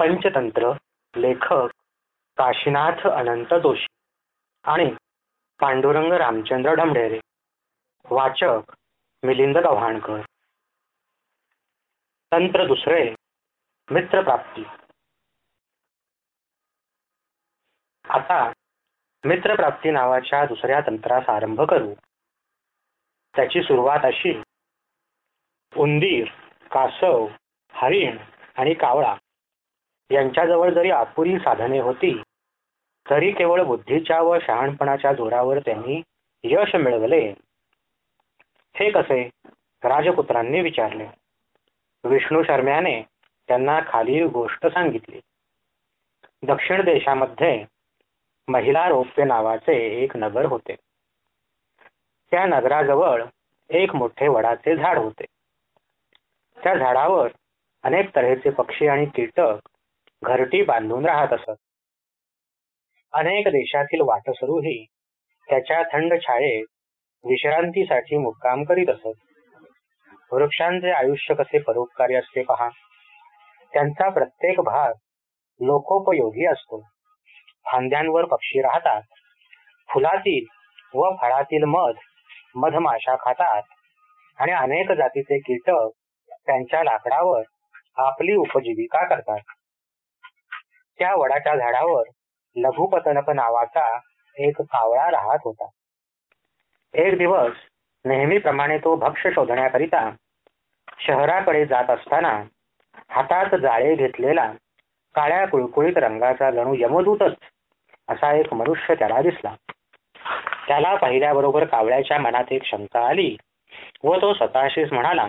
पंचतंत्र लेखक काशीनाथ अनंत जोशी आणि पांडुरंग रामचंद्र ढमढेरे. वाचक मिलिंद गव्हाणकर तंत्र दुसरे मित्रप्राप्ती. आता मित्रप्राप्ती नावाच्या दुसऱ्या तंत्रास आरंभ करू. त्याची सुरुवात अशी. उंदीर कासव हरिण आणि कावळा यांच्याजवळ जरी अपुरी साधने होती तरी केवळ बुद्धीच्या व शहाणपणाच्या जोरावर त्यांनी यश मिळवले. हे कसे? राजपुत्रांनी विचारले. विष्णू शर्म्याने त्यांना खालील गोष्ट सांगितली. दक्षिण देशामध्ये महिला रोप्य नावाचे एक नगर होते. त्या नगराजवळ एक मोठे वडाचे झाड होते. त्या झाडावर अनेक तऱ्हेचे पक्षी आणि कीटक घरटी बांधून राहत असत. अनेक देशातील वाटसरूही त्याच्या थंड छायेत विश्रांतीसाठी मुक्काम करीत असत. वृक्षांचे आयुष्य कसे परोपकारी असते पहा. त्यांचा प्रत्येक भाग लोकोपयोगी असतो. फांद्यांवर पक्षी राहतात. फुलातील व फळातील मध मधमाशा खातात. आणि अनेक जातीचे कीटक त्यांच्या लाकडावर आपली उपजीविका करतात. त्या वडाच्या झाडावर लघुपतनक नावाचा एक कावळा राहत होता. एक दिवस नेहमीप्रमाणे तो भक्ष शोधण्याकरिता शहराकडे जात असताना हातात जाळे घेतलेला काळ्या कुळकुळीत रंगाचा जणू यमदूतच असा एक मनुष्य त्याला दिसला. त्याला पाहिल्याबरोबर कावळ्याच्या मनात एक शंका आली व तो स्वतःशीच म्हणाला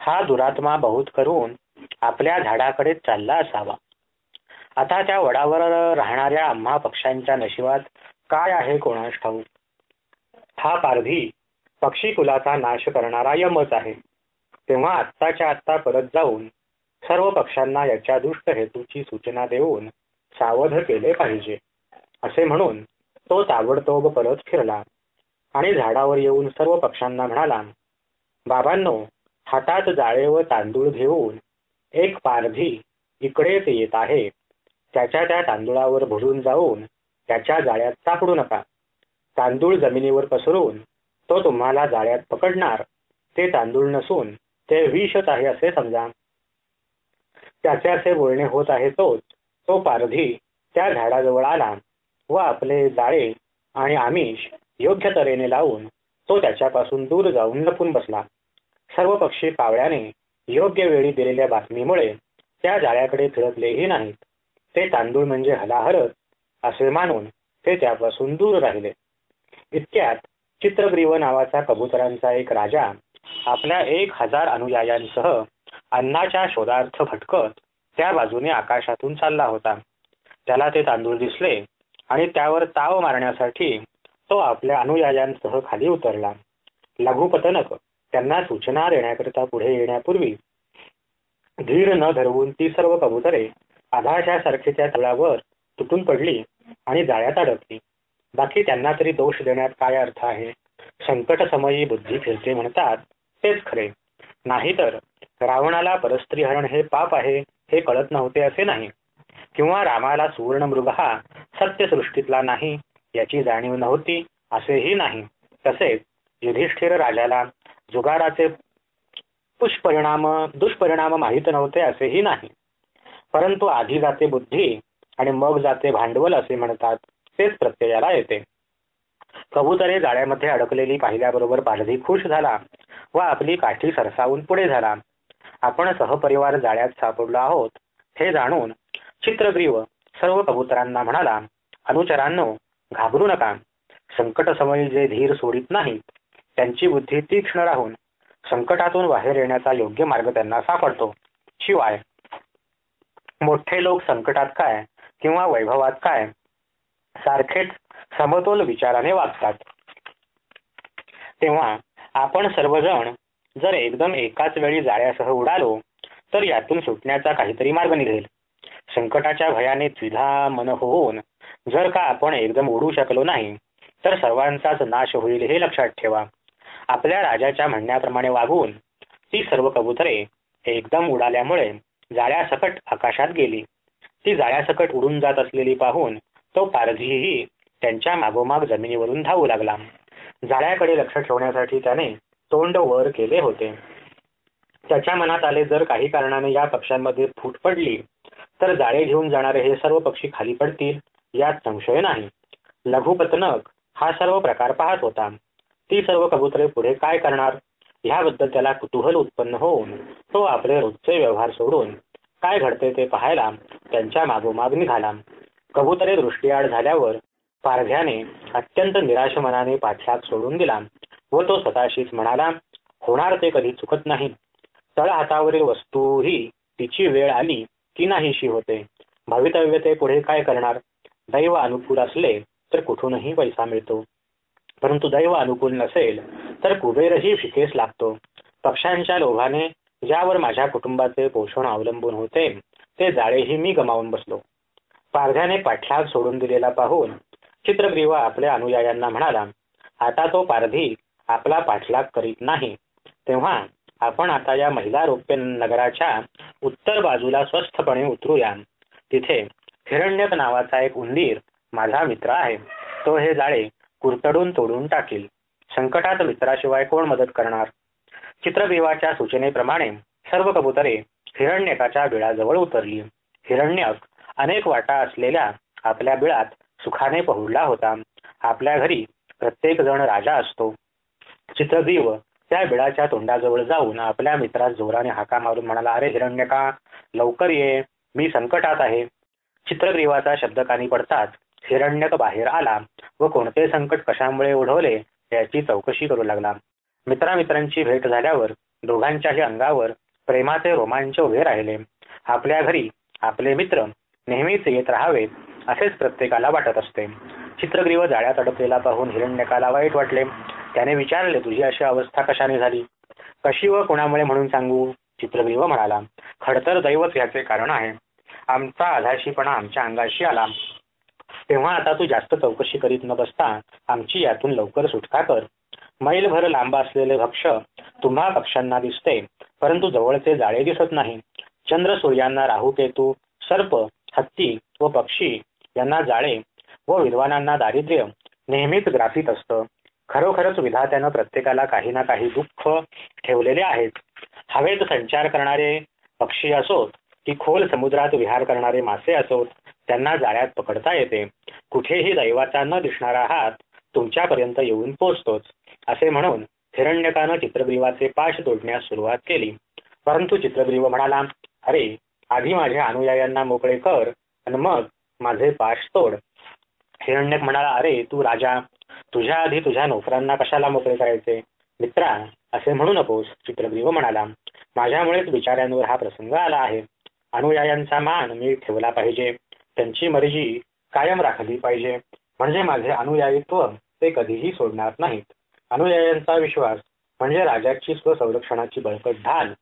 हा दुरात्मा बहुत करून आपल्या झाडाकडे चालला असावा. आता त्या वडावर राहणाऱ्या आम्हा पक्ष्यांच्या नशिबात काय आहे कोणास ठाऊक? हा पारधी पक्षी कुलाचा नाश करणारा यमच आहे. तेव्हा आत्ताच्या आत्ता परत जाऊन सर्व पक्ष्यांना याच्या दुष्ट हेतूची सूचना देऊन सावध केले पाहिजे असे म्हणून तो ताबडतोब परत फिरला आणि झाडावर येऊन सर्व पक्ष्यांना म्हणाला बाबांनो हातात जाळे व तांदूळ घेऊन एक पारधी इकडेच येत आहे. त्याच्या त्या तांदुळावर भरून जाऊन त्याच्या जाळ्यात सापडू नका. तांदूळ जमिनीवर पसरून तो तुम्हाला जाळ्यात पकडणार. ते तांदूळ नसून ते विषच आहे असे समजा. त्याचे असे बोलणे होत आहे तोच. तो पारधी त्या झाडाजवळ आला व आपले जाळे आणि आमिष योग्य तऱ्हेने लावून तो त्याच्यापासून दूर जाऊन लपून बसला. सर्व पक्षी कावळ्याने योग्य वेळी दिलेल्या बातमीमुळे त्या जाळ्याकडे फिरकलेही नाहीत. ते तांदूळ म्हणजे हलाहरच असे मानून ते त्यापासून दूर राहिले. इतक्यात चित्रग्रीव नावाचा कबुतरांचा एक राजा आपल्या एक हजार अनुयायांसह अन्नाच्या शोधार्थ भटकत त्या बाजूने आकाशातून चालला होता. त्याला ते तांदूळ दिसले आणि त्यावर ताव मारण्यासाठी तो आपल्या अनुयायांसह खाली उतरला. लघुपतनक त्यांना सूचना देण्याकरिता पुढे येण्यापूर्वी धीर न धरवून ती सर्व कबुतरे आधाशासारखी त्या तळावर तुटून पडली आणि जाळ्यात अडकली. बाकी त्यांना तरी दोष देण्यात काय अर्थ आहे? संकट समयी बुद्धी फिरते म्हणतात तेच खरे. नाहीतर रावणाला परस्त्रीहरण हे पाप आहे हे कळत नव्हते असे नाही. किंवा रामाला सुवर्ण मृग हा सत्यसृष्टीतला नाही याची जाणीव नव्हती असेही नाही. तसेच युधिष्ठिर राजाला जुगाराचे पुष्परिणाम दुष्परिणाम माहीत नव्हते असेही नाही. परंतु आधी जाते बुद्धी आणि मग जाते भांडवल असे म्हणतात तेच प्रत्ययाला येते. कबुतरे जाळ्यामध्ये अडकलेली पाहिल्याबरोबर पारधी खुश झाला व आपली काठी सरसावून पुढे झाला. आपण सहपरिवार जाळ्यात सापडलो आहोत हे जाणून चित्रग्रीव सर्व कबुतरांना म्हणाला अनुचरांनो घाबरू नका. संकट समयी जे धीर सोडित नाहीत त्यांची बुद्धी तीक्ष्ण राहून संकटातून बाहेर येण्याचा योग्य मार्ग त्यांना सापडतो. शिवाय मोठे लोक संकटात काय किंवा वैभवात काय? सारखेच समतोल विचाराने वागतात. तेव्हा आपण सर्वजण जर एकदम एकाच वेळी जाळ्यासह उडालो तर यातून सुटण्याचा काहीतरी मार्ग निघेल. संकटाच्या भयाने द्विधा मन होऊन जर का आपण एकदम उडू शकलो नाही तर सर्वांचाच नाश होईल हे लक्षात ठेवा. आपल्या राजाच्या म्हणण्याप्रमाणे वागून ती सर्व कबुतरे एकदम उडाल्यामुळे जाळ्यासकट आकाशात गेली. ती जाळ्यासकट उडून जात असलेली पाहून तो पारधीही त्यांच्या मागोमाग जमिनीवरून धावू लागला. जाळ्याकडे लक्ष ठेवण्यासाठी त्याने तोंड वर केले होते. त्याच्या मनात आले जर काही कारणाने या पक्ष्यांमध्ये फूट पडली तर जाळे घेऊन जाणारे हे सर्व पक्षी खाली पडतील यात संशय नाही. लघुपतनक हा सर्व प्रकार पाहत होता. ती सर्व कबुतरे पुढे काय करणार? ह्याबद्दल त्याला कुतूहल उत्पन्न होऊन तो आपले रोजचे व्यवहार सोडून काय घडते ते पाहायला त्यांच्या मागोमाग निघाला कबुतरे दृष्टीआड झाल्यावर पारध्याने अत्यंत निराश मनाने पाठलाग सोडून दिला व तो स्वतःशीच म्हणाला होणार ते कधी चुकत नाही. तळ हातावरील वस्तूही तिची वेळ आली की नाहीशी होते. भवितव्य ते पुढे काय करणार? दैव अनुकूल असले तर कुठूनही पैसा मिळतो. परंतु दैव अनुकूल नसेल तर कुबेरही फिकेस लागतो. पक्ष्यांच्या लोभाने ज्यावर माझ्या कुटुंबाचे पोषण अवलंबून होते ते जाळेही मी गमावून बसलो. पारध्याने पाठलाग सोडून दिलेला पाहून चित्रग्रीवा आपल्या अनुयायांना म्हणाला आता तो पारधी आपला पाठलाग करीत नाही. तेव्हा आपण आता या महिला रोप्य नगराच्या उत्तर बाजूला स्वस्थपणे उतरूया. तिथे हिरण्यक नावाचा एक उंदीर माझा मित्र आहे. तो हे जाळे कुरतडून तोडून टाकील. संकटात मित्राशिवाय कोण मदत करणार? चित्रग्रीवाच्या सूचनेप्रमाणे सर्व कबुतरे हिरण्यकाच्या बिळाजवळ उतरली. हिरण्यक अनेक वाटा असलेल्या आपल्या बिळात सुखाने पहुडला होता. आपल्या घरी प्रत्येक जण राजा असतो. चित्रग्रीव त्या बिळाच्या तोंडाजवळ जाऊन आपल्या मित्रास जोराने हाका मारून म्हणाला अरे हिरण्यका लवकर ये. मी संकटात आहे. चित्रग्रीवाचा शब्द कानी पडताच हिरण्यक बाहेर आला व कोणते संकट कशामुळे ओढवले याची चौकशी करू लागला. मित्रामित्रांची भेट झाल्यावर दोघांच्याही अंगावर प्रेमाचे रोमांच उभे राहिले. आपल्या घरी आपले मित्र नेहमीच येत राहावेत असेच प्रत्येकाला वाटत असते. चित्रग्रीव जाळ्यात अडकलेला पाहून हिरण्यकाला वाईट वाटले. त्याने विचारले तुझी अशी अवस्था कशाने झाली? कशी व कोणामुळे म्हणून सांगू? चित्रग्रीव म्हणाला खडतर दैवच याचे कारण आहे. आमचा आधाशीपणा आमच्या अंगाशी आला. तेव्हा आता तू जास्त चौकशी करीत न बसता आमची यातून लवकर सुटका कर. मैलभर लांब असलेले भक्ष तुम्हा पक्ष्यांना दिसते परंतु जवळचे जाळे दिसत नाही. चंद्र सूर्यांना राहू केतू सर्प हत्ती व पक्षी यांना जाळे व विद्वानांना दारिद्र्य नेहमीच ग्रासीत असतं. खरोखरच विधात्यानं प्रत्येकाला काही ना काही दुःख ठेवलेले आहेत. हवेत संचार करणारे पक्षी असोत की खोल समुद्रात विहार करणारे मासे असोत त्यांना जाळ्यात पकडता येते. कुठेही दैवाचा न दिसणारा हात तुमच्यापर्यंत येऊन पोचतोच असे म्हणून हिरण्यकानं चित्रग्रीवाचे पाश तोडण्यास सुरुवात केली. परंतु चित्रग्रीव म्हणाला अरे आधी माझ्या अनुयायांना मोकळे कर आणि मग माझे पाश तोड. हिरण्यक म्हणाला अरे तू राजा तुझ्या आधी तुझ्या नोकरांना कशाला मोकळे करायचे? मित्रा असे म्हणू नकोस चित्रग्रीव म्हणाला. माझ्यामुळेच बिचाऱ्यांवर हा प्रसंग आला आहे. अनुयायांचा मान मी ठेवला पाहिजे. त्यांची मर्जी कायम राखली पाहिजे. म्हणजे माझे अनुयायित्व ते कधीही सोडणार नाहीत. अनुयायांचा विश्वास म्हणजे राजाची स्वसंरक्षणाची बळकट ढाल.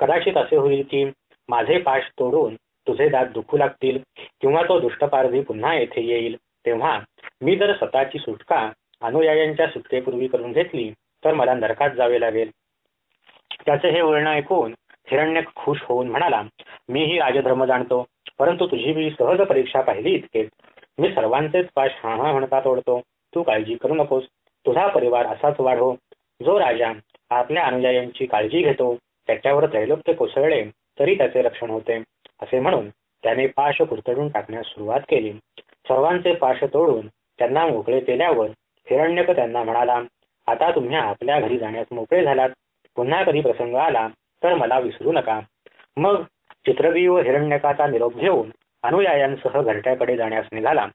कदाचित असे होईल की माझे पाश तोडून तुझे दात दुखू लागतील किंवा तो दुष्टपारधी पुन्हा येथे येईल. तेव्हा मी जर स्वतःची सुटका अनुयायांच्या सुटकेपूर्वी करून घेतली तर मला नरकात जावे लागेल. त्याचे हे वळण ऐकून हिरण्य खुश होऊन म्हणाला मीही राजधर्म जाणतो. परंतु तुझी मी सहज परीक्षा पाहिली इतकेच मी सर्वांचेच पाश हा हा म्हणता तोडतो. तू काळजी करू नकोस. तुझा परिवार असाच वाढो. जो राजा आपल्या अनुयायांची काळजी घेतो त्याच्यावर त्रैलोक्य कोसळले तरी त्याचे रक्षण होते. असे म्हणून त्याने पाश कुरतडून टाकण्यास सुरुवात केली. सर्वांचे पाश तोडून त्यांना मोकळे केल्यावर हिरण्यक त्यांना म्हणाला आता तुम्ही आपल्या घरी जाण्यास मोकळे झालात. पुन्हा कधी प्रसंग आला तर मला विसरू नका. मग चित्रगी व हिरण्यकाचा निरोप घेऊन अनुयायांसह घरट्याकडे जाण्यास निघाला.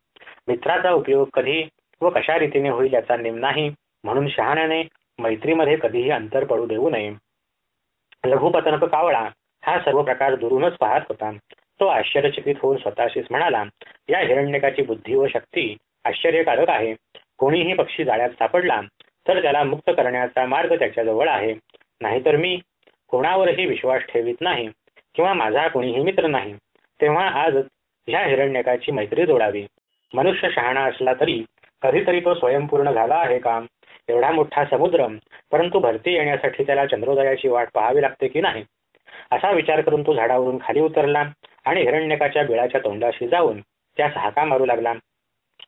मित्राचा उपयोग कधी व कशा रीतीने होईल याचा नेम नाही म्हणून शहाण्याने मैत्रीमध्ये कधीही अंतर पडू देऊ नये. लघुपतनक कावळा हा सर्व प्रकार दुरूनच पाहत होता. तो आश्चर्यचकित होऊन स्वतःशीच म्हणाला या हिरण्यकाची बुद्धी व शक्ती आश्चर्यकारक आहे. कोणीही पक्षी जाळ्यात सापडला तर त्याला मुक्त करण्याचा मार्ग त्याच्याजवळ आहे. नाहीतर मी कोणावरही विश्वास ठेवित नाही. किंवा माझा कोणीही मित्र नाही तेव्हा आज ह्या हिरण्यकाची मैत्री जोडावी. मनुष्य शहाणा असला तरी कधीतरी तो स्वयंपूर्ण झाला आहे का? एवढा मोठा समुद्र परंतु भरती येण्यासाठी त्याला चंद्रोदयाची वाट पाहावी लागते की नाही? असा विचार करून तो झाडावरून खाली उतरला आणि हिरण्यकाच्या बिळाच्या तोंडाशी जाऊन त्यास हाका मारू लागला.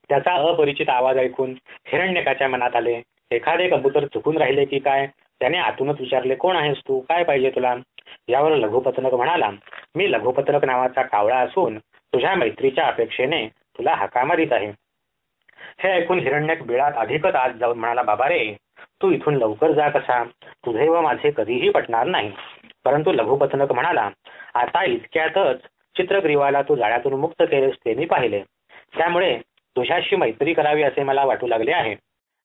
त्याचा अपरिचित आवाज ऐकून हिरण्यकाच्या मनात आले एखादे कबूतर चुकून राहिले की काय? त्याने आतूनच विचारले कोण आहेस तू? काय पाहिजे तुला? यावर लघुपतनक म्हणाला मी लघुपतनक नावाचा कावळा असून तुझ्या मैत्रीच्या अपेक्षेने तुला हाका मारित आहे. हे ऐकून हिरण्यक बिळात अधिकच आज जाऊन म्हणाला बाबा रे तू इथून लवकर जा कसा? तुझे व माझे कधीही पटणार नाही. परंतु लघुपतनक म्हणाला आता इतक्यातच चित्रग्रीवाला तू जाळ्यातून मुक्त केलेस ते मी पाहिले. त्यामुळे तुझ्याशी मैत्री करावी असे मला वाटू लागले आहे.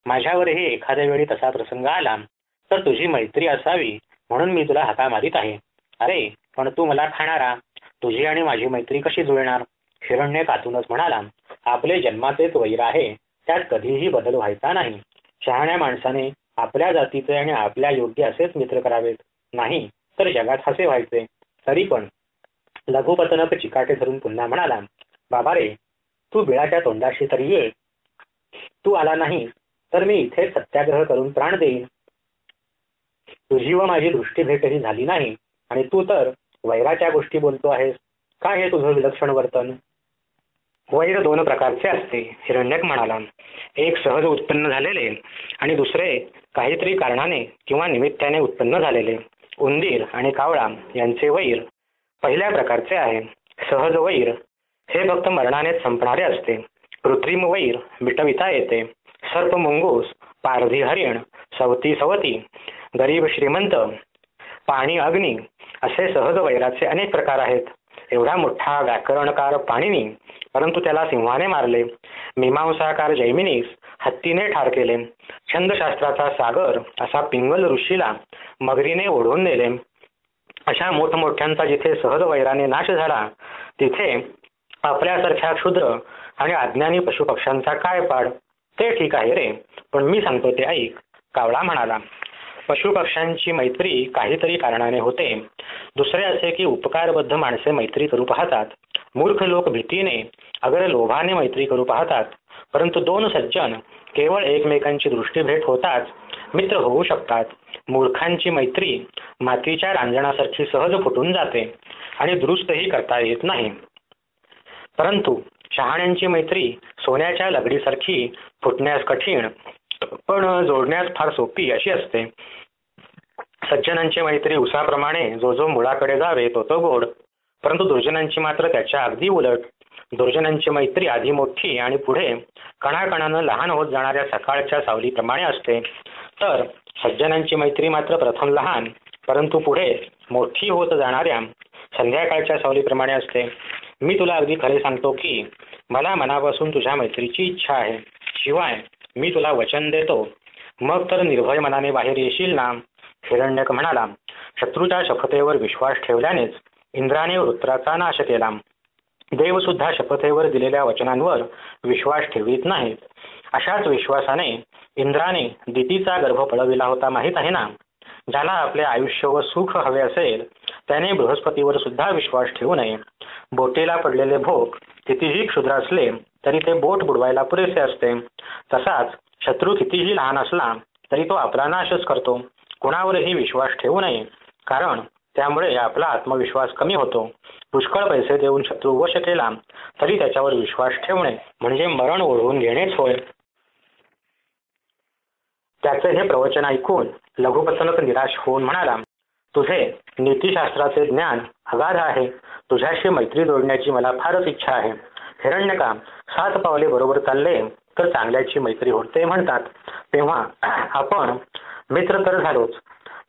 माझ्यावरही एखाद्या वेळी तसा प्रसंग आला तर तुझी मैत्री असावी म्हणून मी तुला हाका मारित आहे. अरे पण तू मला खाणारा तुझी आणि माझी मैत्री कशी जुळणार? हिरण्य कातूनच म्हणाला आपले जन्माचेच वैर आहे त्यात कधीही बदल व्हायचा नाही. शहाण्या माणसाने आपल्या जातीचे आणि आपल्या योग्य असेच मित्र करावेत. नाही तर जगात हसे व्हायचे. तरी पण लघुपतनक चिकाटे धरून पुन्हा म्हणाला बाबा रे तू बिळाच्या तोंडाशी तरी ये. तू आला नाही तर मी इथे सत्याग्रह करून प्राण देईन. तुझी व माझी दृष्टी भेटही झाली नाही. आणि तू तर वैराच्या गोष्टी बोलतो आहेस. काय हे तुझं विलक्षण वर्तन? वैर दोन प्रकारचे असते हिरण्यक म्हणाला. एक सहज उत्पन्न झालेले आणि दुसरे काहीतरी कारणाने किंवा निमित्ताने उत्पन्न झालेले. उंदीर आणि कावळा यांचे वैर पहिल्या प्रकारचे आहे. सहज वैर हे फक्त मरणानेच संपणारे असते. कृत्रिम वैर मिटविता येते. सर्प मुंगूस पारधी हरिण सवती सवती गरीब श्रीमंत पाणी अग्नी असे सहज वैराचे अनेक प्रकार आहेत. एवढा मोठा व्याकरणकार पाणिनी परंतु त्याला सिंहाने मारले. मीमांसाकार जैमिनीस हत्तीने ठार केले. छंदशास्त्राचा सागर असा पिंगल ऋषीला मगरीने ओढून नेले. अशा मोठमोठ्यांचा जिथे सहज वैराने नाश झाला तिथे आपल्यासारख्या क्षुद्र आणि अज्ञानी पशुपक्ष्यांचा काय पाड? ते ठीक आहे रे पण मी सांगतो ते ऐक. कावळा म्हणाला पशुपक्ष्यांची मैत्री काहीतरी कारणाने होते. दुसरे असे की उपकारबद्ध माणसे मैत्री करू पाहतात. मूर्ख लोक भीतीने अगर लोभाने मैत्री करू पाहतात. परंतु दोन सज्जन केवळ एकमेकांची दृष्टी भेट होताच मित्र होऊ शकतात. मूर्खांची मैत्री मातीच्या रांजणासारखी सहज फुटून जाते आणि दुरुस्तही करता येत नाही. परंतु शहाण्यांची मैत्री सोन्याच्या लगडीसारखी फुटण्यास कठीण पण जोडण्यास फार सोपी अशी असते. सज्जनांची मैत्री उसाप्रमाणे जो जो मुळाकडे जावे तो तो गोड. परंतु दुर्जनांची मात्र त्याच्या अगदी उलट. दुर्जनांची मैत्री आधी मोठी आणि पुढे कणाकणानं लहान होत जाणाऱ्या सकाळच्या सावलीप्रमाणे असते. तर सज्जनांची मैत्री मात्र प्रथम लहान परंतु पुढे मोठी होत जाणाऱ्या संध्याकाळच्या सावलीप्रमाणे असते. मी तुला अगदी खरे सांगतो की मला मनापासून तुझ्या मैत्रीची इच्छा आहे. शिवाय मी तुला वचन देतो. मग तर निर्भय मनाने बाहेर येशील ना? हिरण्यक म्हणाला शत्रूच्या शपथेवर विश्वास ठेवल्यानेच इंद्राने वृत्राचा नाश केला. देव सुद्धा शपथेवर दिलेल्या वचनांवर विश्वास ठेवीत नाहीत. अशाच विश्वासाने इंद्राने दितीचा गर्भ पळविला होता माहीत आहे ना? ज्याला आपले आयुष्य व सुख हवे असेल त्याने बृहस्पतीवर सुद्धा विश्वास ठेवू नये. बोटीला पडलेले भोग कितीही क्षुद्र असले तरी ते बोट बुडवायला पुरेसे असते. तसाच शत्रू कितीही लहान असला तरी तो आपला नाशच करतो. कुणावरही विश्वास ठेवू नये. कारण त्यामुळे आपला आत्मविश्वास कमी होतो. पुष्कळ पैसे देऊन शत्रू वश केला तरी त्याच्यावर विश्वास ठेवणे म्हणजे मरण ओढवून घेणेच होय. त्याचे हे प्रवचन ऐकून लघुपतनक निराश होऊन म्हणाला तुझे नीतीशास्त्राचे ज्ञान अगाध आहे. तुझ्याशी मैत्री जोडण्याची मला फारच इच्छा आहे. हिरण्यका सात पावले बरोबर चालले तर चांगल्याची मैत्री होते म्हणतात. तेव्हा आपण मित्र तर झालोच.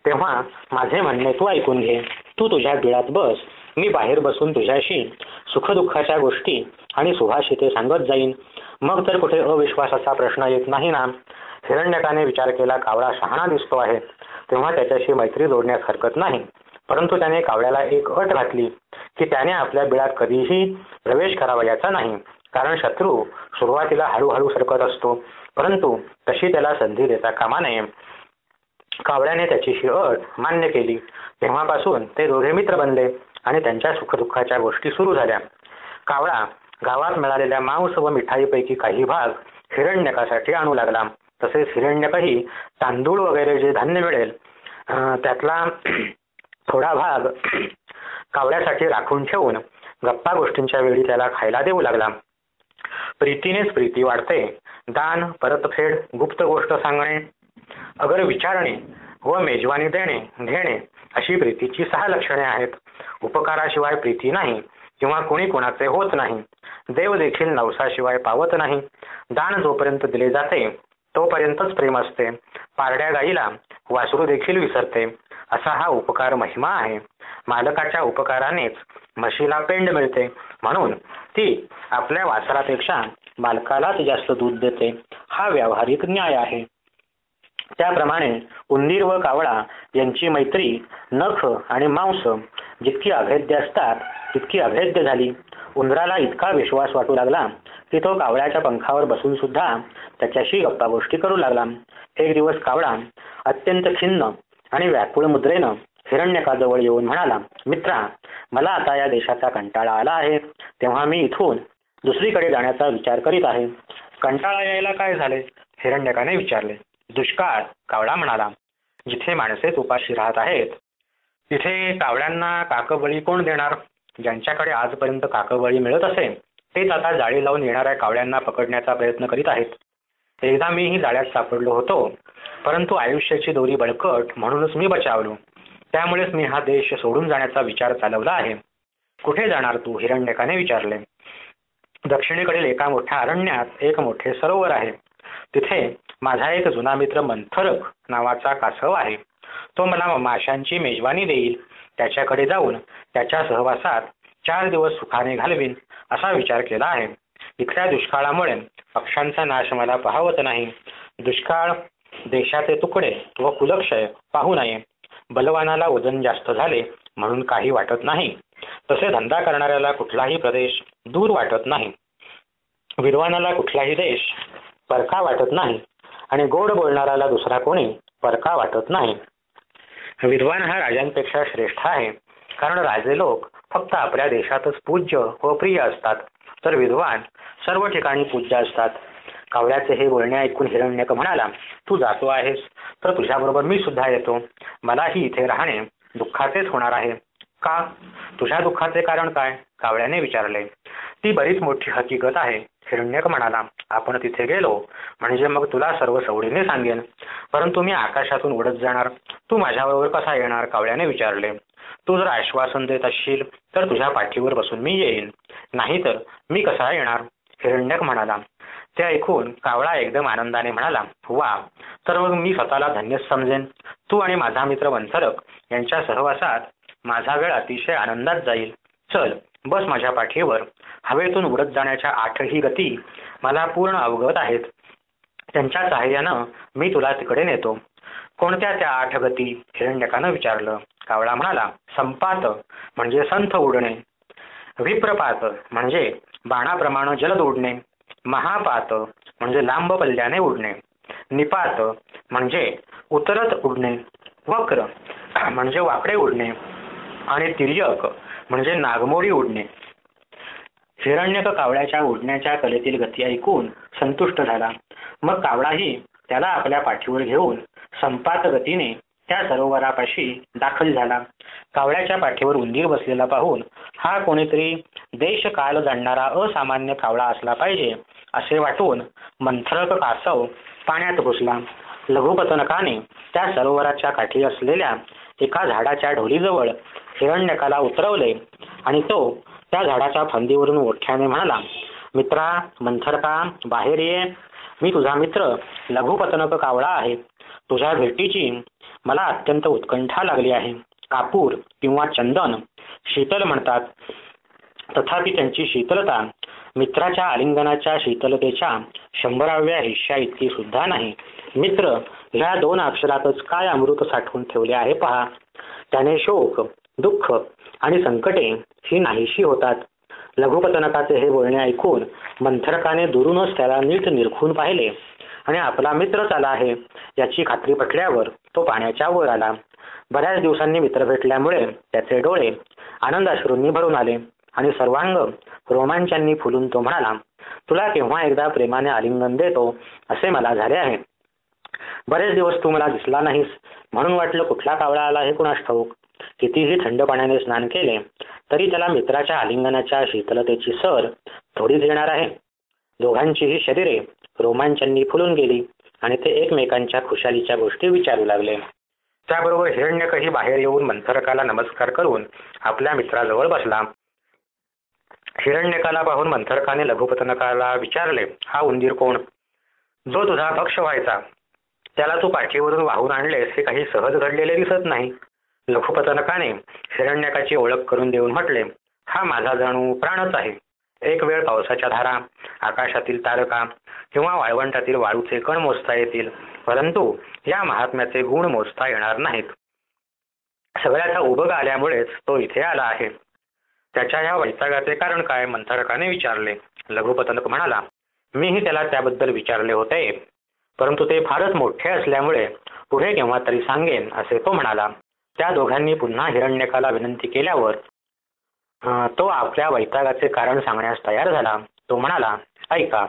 तेव्हा माझे म्हणणे तू ऐकून घे. तू तुझ्या बिळात बस. मी बाहेर बसून तुझ्याशी सुखदुःखाच्या गोष्टी आणि सुभाषिते सांगत जाईन. मग तर कुठे अविश्वासाचा प्रश्न येत नाही ना. हिरण्यकाने विचार केला कावळा शहाणा दिसतो आहे. तेव्हा त्याच्याशी मैत्री जोडण्यास हरकत नाही. परंतु त्याने कावळ्याला एक अट घातली की त्याने आपल्या बिळात कधीही प्रवेश करावयाचा नाही. कारण शत्रू सुरुवातीला हळूहळू सरकत असतो परंतु तशी त्याला संधी देता कामा नये. कावळ्याने त्याची ही अट मान्य केली. तेव्हापासून ते दोघे मित्र बनले आणि त्यांच्या सुखदुःखाच्या गोष्टी सुरू झाल्या. कावळा गावात मिळालेल्या मांस व मिठाईपैकी काही भाग हिरण्यकासाठी आणू लागला. तसेच हिरण्यकही तांदूळ वगैरे जे धान्य मिळेल त्यातला थोडा भाग कावळ्यासाठी राखून ठेवून गप्पा गोष्टींच्या वेळी त्याला खायला देऊ लागला. प्रीतीनेच प्रीती वाढते. दान परतफेड गुप्त गोष्ट सांगणे अगर विचारणे व मेजवानी देणे घेणे अशी प्रीतीची सहा लक्षणे आहेत. उपकाराशिवाय प्रीती नाही किंवा कोणी कोणाचे होत नाही. देव देखील नवसाशिवाय पावत नाही. दान जोपर्यंत दिले जाते तोपर्यंतच प्रेम असते. पारड्या गाईला वासरू देखील विसरते. असा हा उपकार महिमा आहे. मालकाच्या उपकारानेच म्हशीला पेंड मिळते. म्हणून ती आपल्या वासरापेक्षा मालकालाच जास्त दूध देते. हा व्यावहारिक न्याय आहे. त्याप्रमाणे उंदीर व कावळा यांची मैत्री नख आणि मांस जितकी अभेद्य असतात तितकी अभेद्य झाली. उंदराला इतका विश्वास वाटू लागला की तो कावळ्याच्या पंखावर बसून सुद्धा त्याच्याशी गप्पा गोष्टी करू लागला. एक दिवस कावळा अत्यंत खिन्न आणि व्याकुळ मुद्रेनं हिरण्यकाजवळ येऊन म्हणाला मित्रा मला आता या देशाचा कंटाळा आला आहे. तेव्हा मी इथून दुसरीकडे जाण्याचा विचार करीत आहे. कंटाळा यायला काय झाले? हिरण्यकाने विचारले. दुष्काळ कावळा म्हणाला. जिथे माणसेच उपाशी राहत आहेत तिथे कावळ्यांना काकबळी कोण देणार? ज्यांच्याकडे आजपर्यंत काकबळी मिळत असे तेच आता जाळी लावून येणाऱ्या कावळ्यांना पकडण्याचा प्रयत्न करीत आहेत. एकदा मीही जाळ्यात सापडलो होतो परंतु आयुष्याची दोरी बळकट म्हणूनच मी बचावलो. त्यामुळेच मी हा देश सोडून जाण्याचा विचार चालवला आहे. कुठे जाणार तू? हिरण्यकाने विचारले. दक्षिणेकडील एका मोठ्या अरण्यात एक मोठे सरोवर आहे. तिथे माझा एक जुना मित्र मंथरक नावाचा कासव आहे. तो मला माशांची मेजवानी देईल. त्याच्याकडे जाऊन त्याच्या सहवासात चार दिवस सुखाने घालवीन असा विचार केला आहे. इथल्या दुष्काळामुळे पक्ष्यांचा नाश मला पाहावत नाही. दुष्काळ देशाचे तुकडे व कुलक्षय पाहू नये. बलवानाला वजन जास्त झाले म्हणून काही वाटत नाही. तसे धंदा करणाऱ्याला कुठलाही प्रदेश दूर वाटत नाही. विद्वानाला कुठलाही देश परका वाटत नाही. आणि गोड बोलणाऱ्याला दुसरा कोणी परका वाटत नाही. विद्वान हा राजांपेक्षा श्रेष्ठ आहे कारण राजे लोक फक्त आपल्या देशातच पूज्य व प्रिय असतात. तर विद्वान सर्व ठिकाणी पूज्य असतात. कावळ्याचे हे बोलणे ऐकून हिरण्यक म्हणाला तू जातो आहेस? तर तुझ्याबरोबर मी सुद्धा येतो. मलाही इथे राहणे दुःखाचेच होणार आहे. का? तुझ्या दुःखाचे कारण काय? कावळ्याने विचारले. ती बरीच मोठी हकीकत आहे. हिरण्यक म्हणाला आपण तिथे गेलो म्हणजे मग तुला सर्व सवडीने सांगेन. परंतु मी आकाशातून उडत जाणार. तू माझ्याबरोबर कसा येणार? कावळ्याने विचारले. तू जर आश्वासन देत असशील तर तुझ्या पाठीवर बसून मी येईन. नाहीतर मी कसा येणार? हिरण्यक म्हणाला. ते ऐकून कावळा एकदम आनंदाने म्हणाला वा तर मग मी स्वतःला धन्य समजेन. तू आणि माझा मित्र वंथरक यांच्या सहवासात माझा वेळ अतिशय आनंदात जाईल. चल बस माझ्या पाठीवर. हवेतून उडत जाण्याच्या आठही गती मला पूर्ण अवगत आहेत. त्यांच्या सहाय्यानं मी तुला तिकडे नेतो. कोणत्या त्या आठ गती हिरण्यकानं विचारलं? कावळा म्हणाला संपात म्हणजे संथ उडणे. विप्रपात म्हणजे बाणाप्रमाणे जलद उडणे महापात म्हणजे लांब पल्ल्याने उडणे. निपात म्हणजे उतरत उडणे. वक्र म्हणजे वाकडे उडणे. आणि तिर्यक म्हणजे नागमोडी उडणे हिरण्यक कावळ्याच्या उडण्याच्या कलेतील गती ऐकून संतुष्ट झाला. मग कावळाही त्याला आपल्या पाठीवर घेऊन संपात गतीने त्या सरोवरापाशी दाखल झाला. कावळ्याच्या पाठीवर उंदीर बसलेला पाहून हा कोणीतरी देश काल जाणणारा असामान्य कावळा असला पाहिजे असे वाटून मंथरक कासव पाण्यात घुसला. लघुपतनकाने त्या सरोवराच्या काठी असलेल्या एका झाडाच्या ढोलीजवळ हिरण्यकाला उतरवले आणि तो त्या झाडाच्या फांदीवरून मोठ्याने म्हणाला मित्रा मंथरका बाहेर ये. मी तुझा मित्र लघुपतनक कावळा आहे. तुझ्या भेटीची मला अत्यंत उत्कंठा लागली आहे. कापूर किंवा चंदन शीतल म्हणतात. तथापि त्यांची शीतलता मित्राच्या आलिंगनाच्या शीतलतेच्या शंभराव्या हिश्या इतकी सुद्धा नाही. मित्र ह्या दोन अक्षरातच काय अमृत साठवून ठेवले आहे पहा. त्याने शोक दुःख आणि संकटे ही नाहीशी होतात. लघुपतनकाचे हे बोलणे ऐकून मंथरकाने दुरूनच त्याला नीट निरखून पाहिले आणि आपला मित्रच आला आहे याची खात्री पटल्यावर तो पाण्याच्या वर आला. बऱ्याच दिवसांनी मित्र भेटल्यामुळे त्याचे डोळे आनंदाश्रूंनी भरून आले आणि सर्वांग रोमांचांनी फुलून तो म्हणाला तुला केव्हा एकदा प्रेमाने आलिंगन देतो असे मला झाले आहे. बरेच दिवस तू मला दिसला नाहीस म्हणून वाटलं कुठला कावळा आला हे कुणास ठाऊक. कितीही थंड पाण्याने स्नान केले तरी त्याला मित्राच्या आलिंगनाच्या शीतलतेची सर थोडीच येणार आहे. दोघांचीही शरीरे रोमांचांनी फुलून गेली आणि ते एकमेकांच्या खुशालीच्या गोष्टी विचारू लागले. त्याबरोबर हिरण्यकही बाहेर येऊन मंथरकाला नमस्कार करून आपल्या मित्राजवळ बसला. हिरण्यकाला पाहून मंथरकाने लघुपतनकाला विचारले हा उंदीर कोण? जो तुझा पक्ष व्हायचा त्याला तू पाठीवरून वाहून आणलेस हे काही सहज घडलेले दिसत नाही. लघुपतनकाने हिरण्यकाची ओळख करून देऊन म्हटले हा माझा जणू प्राणच आहे. एक वेळ पावसाच्या धारा आकाशातील तारका किंवा वाळवंटातील वाळूचे कण मोजता येतील परंतु या महात्म्याचे गुण मोजता येणार नाहीत. सगळ्याचा उभग आल्यामुळेच तो इथे आला आहे. त्याच्या या वैतागाचे कारण काय? मंथरकाने विचारले. लघुपतनक म्हणाला मीही त्याला त्याबद्दल विचारले होते. परंतु ते फारच मोठे असल्यामुळे पुढे केव्हा तरी सांगेन असे तो म्हणाला. त्या दोघांनी पुन्हा हिरण्यकाला विनंती केल्यावर तो आपल्या वैतागाचे कारण सांगण्यास तयार झाला. तो म्हणाला ऐका